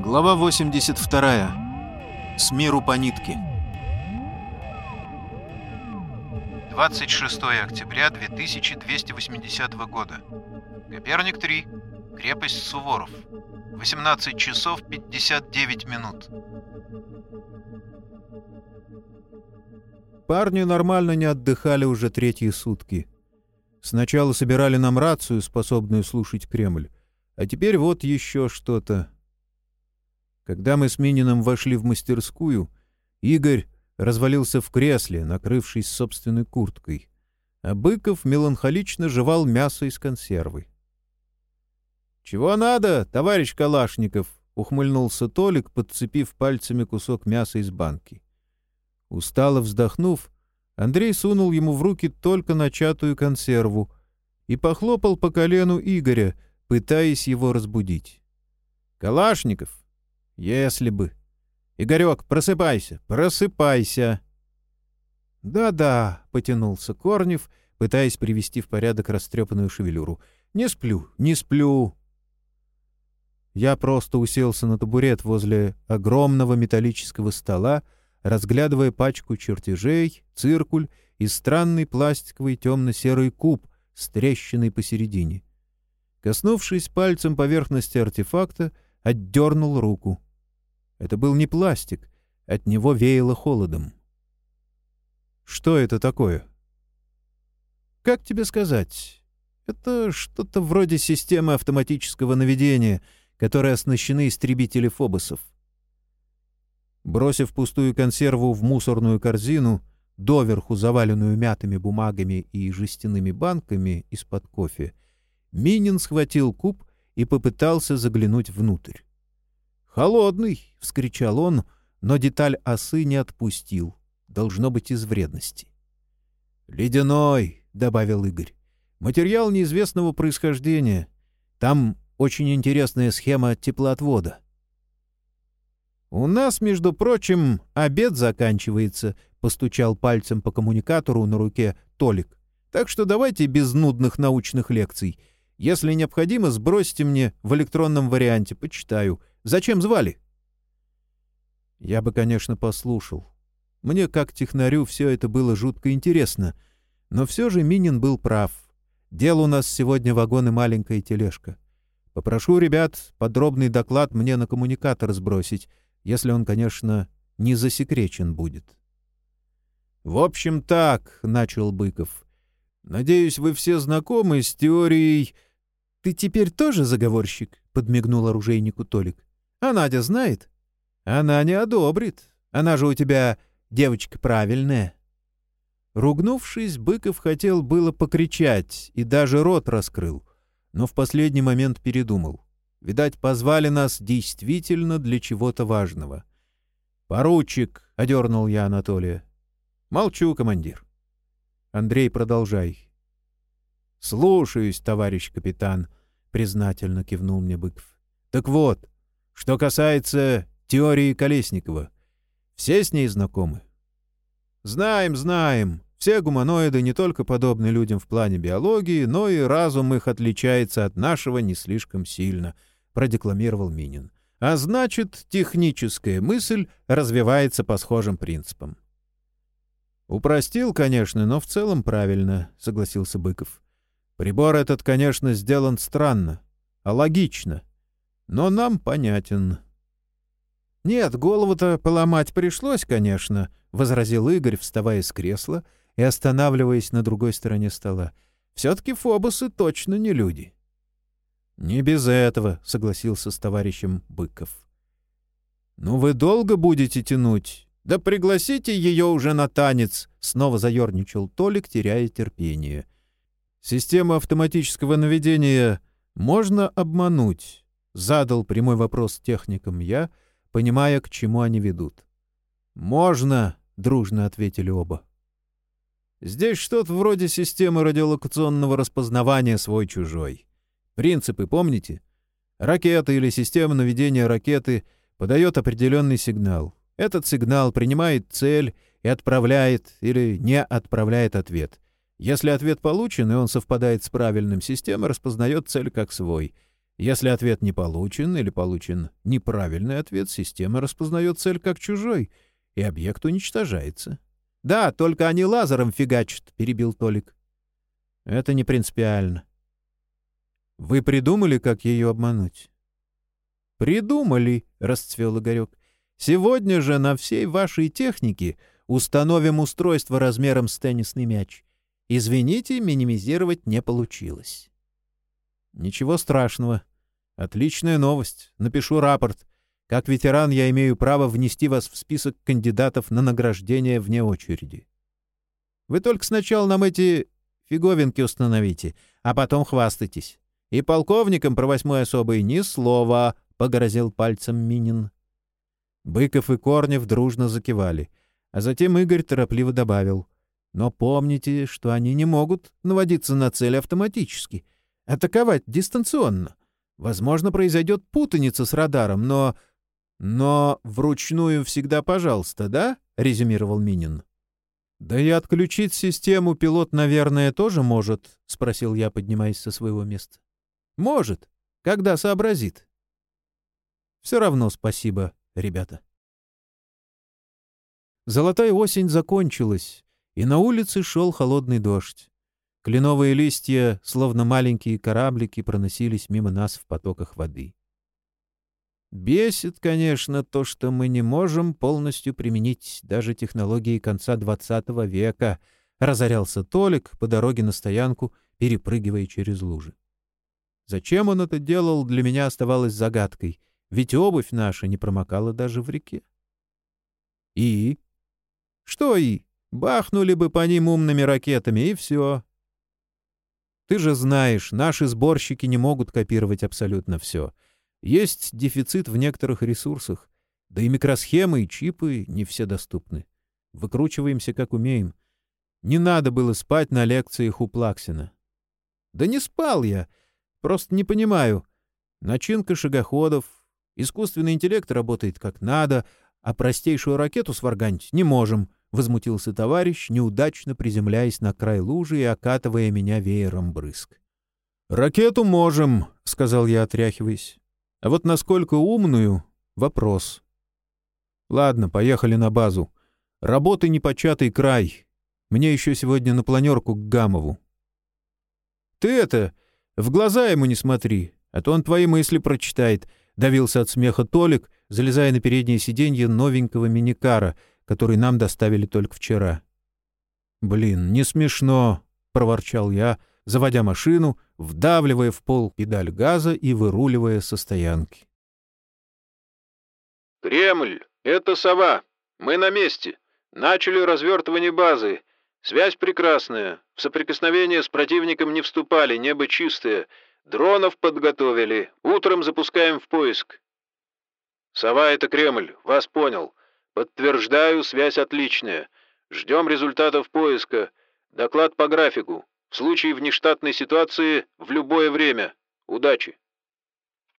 Глава 82. С миру по нитке. 26 октября 2280 года. Коперник 3. Крепость Суворов. 18 часов 59 минут. Парни нормально не отдыхали уже третьи сутки. Сначала собирали нам рацию, способную слушать Кремль, а теперь вот еще что-то. Когда мы с Мининым вошли в мастерскую, Игорь развалился в кресле, накрывшись собственной курткой, а Быков меланхолично жевал мясо из консервы. «Чего надо, товарищ Калашников?» — ухмыльнулся Толик, подцепив пальцами кусок мяса из банки. Устало вздохнув, Андрей сунул ему в руки только начатую консерву и похлопал по колену Игоря, пытаясь его разбудить. «Калашников, если бы. Игорек, просыпайся, просыпайся. Да-да, потянулся Корнев, пытаясь привести в порядок растрепанную шевелюру. Не сплю, не сплю. Я просто уселся на табурет возле огромного металлического стола, разглядывая пачку чертежей, циркуль и странный пластиковый темно-серый куб с посередине. Коснувшись пальцем поверхности артефакта, отдернул руку. Это был не пластик, от него веяло холодом. «Что это такое?» «Как тебе сказать? Это что-то вроде системы автоматического наведения, которой оснащены истребители фобосов». Бросив пустую консерву в мусорную корзину, доверху заваленную мятыми бумагами и жестяными банками из-под кофе, Минин схватил куб и попытался заглянуть внутрь. «Холодный!» — вскричал он, но деталь осы не отпустил. Должно быть из вредности. «Ледяной!» — добавил Игорь. «Материал неизвестного происхождения. Там очень интересная схема теплоотвода». «У нас, между прочим, обед заканчивается», — постучал пальцем по коммуникатору на руке Толик. «Так что давайте без нудных научных лекций. Если необходимо, сбросьте мне в электронном варианте, почитаю. Зачем звали?» Я бы, конечно, послушал. Мне, как технарю, все это было жутко интересно. Но все же Минин был прав. Дело у нас сегодня вагон и маленькая тележка. Попрошу ребят подробный доклад мне на коммуникатор сбросить, если он, конечно, не засекречен будет. — В общем, так, — начал Быков. — Надеюсь, вы все знакомы с теорией... — Ты теперь тоже заговорщик? — подмигнул оружейнику Толик. А Надя знает? Она не одобрит. Она же у тебя девочка правильная. Ругнувшись, Быков хотел было покричать и даже рот раскрыл, но в последний момент передумал. Видать, позвали нас действительно для чего-то важного. «Поручик!» — одернул я Анатолия. «Молчу, командир». «Андрей, продолжай». «Слушаюсь, товарищ капитан», — признательно кивнул мне Быков. «Так вот, что касается теории Колесникова, все с ней знакомы? Знаем, знаем. Все гуманоиды не только подобны людям в плане биологии, но и разум их отличается от нашего не слишком сильно, продекламировал Минин. А значит, техническая мысль развивается по схожим принципам. Упростил, конечно, но в целом правильно, согласился Быков. Прибор этот, конечно, сделан странно, а логично — но нам понятен. «Нет, голову-то поломать пришлось, конечно», — возразил Игорь, вставая с кресла и останавливаясь на другой стороне стола. «Все-таки фобусы точно не люди». «Не без этого», — согласился с товарищем Быков. «Ну вы долго будете тянуть? Да пригласите ее уже на танец!» — снова заерничал Толик, теряя терпение. «Систему автоматического наведения можно обмануть, Задал прямой вопрос техникам я, понимая, к чему они ведут. «Можно!» — дружно ответили оба. «Здесь что-то вроде системы радиолокационного распознавания свой-чужой. Принципы помните? Ракета или система наведения ракеты подает определенный сигнал. Этот сигнал принимает цель и отправляет или не отправляет ответ. Если ответ получен, и он совпадает с правильным, система распознает цель как свой — Если ответ не получен или получен неправильный ответ, система распознает цель как чужой, и объект уничтожается. — Да, только они лазером фигачат, — перебил Толик. — Это не принципиально. — Вы придумали, как ее обмануть? — Придумали, — расцвел Игорек. — Сегодня же на всей вашей технике установим устройство размером с теннисный мяч. Извините, минимизировать не получилось. Ничего страшного. Отличная новость. Напишу рапорт. Как ветеран я имею право внести вас в список кандидатов на награждение вне очереди. Вы только сначала нам эти фиговинки установите, а потом хвастайтесь. И полковникам про восьмой особый ни слова, — погрозил пальцем Минин. Быков и Корнев дружно закивали, а затем Игорь торопливо добавил. Но помните, что они не могут наводиться на цель автоматически — атаковать дистанционно. Возможно, произойдет путаница с радаром, но... Но вручную всегда пожалуйста, да? — резюмировал Минин. «Да и отключить систему пилот, наверное, тоже может?» — спросил я, поднимаясь со своего места. «Может, когда сообразит». «Все равно спасибо, ребята». Золотая осень закончилась, и на улице шел холодный дождь. Кленовые листья, словно маленькие кораблики, проносились мимо нас в потоках воды. Бесит, конечно, то, что мы не можем полностью применить даже технологии конца XX века, разорялся Толик по дороге на стоянку, перепрыгивая через лужи. Зачем он это делал, для меня оставалось загадкой, ведь обувь наша не промокала даже в реке. И? Что и? Бахнули бы по ним умными ракетами, и все. Ты же знаешь, наши сборщики не могут копировать абсолютно все. Есть дефицит в некоторых ресурсах. Да и микросхемы, и чипы не все доступны. Выкручиваемся, как умеем. Не надо было спать на лекциях у Плаксина. Да не спал я. Просто не понимаю. Начинка шагоходов, искусственный интеллект работает как надо, а простейшую ракету сварганить не можем —— возмутился товарищ, неудачно приземляясь на край лужи и окатывая меня веером брызг. «Ракету можем», — сказал я, отряхиваясь. «А вот насколько умную — вопрос». «Ладно, поехали на базу. Работы непочатый край. Мне еще сегодня на планерку к Гамову». «Ты это, в глаза ему не смотри, а то он твои мысли прочитает», — давился от смеха Толик, залезая на переднее сиденье новенького миникара — который нам доставили только вчера. «Блин, не смешно», — проворчал я, заводя машину, вдавливая в пол педаль газа и выруливая со стоянки. «Кремль, это сова. Мы на месте. Начали развертывание базы. Связь прекрасная. В соприкосновение с противником не вступали, небо чистое. Дронов подготовили. Утром запускаем в поиск». «Сова — это Кремль. Вас понял. Подтверждаю, связь отличная. Ждем результатов поиска. Доклад по графику. В случае внештатной ситуации в любое время. Удачи.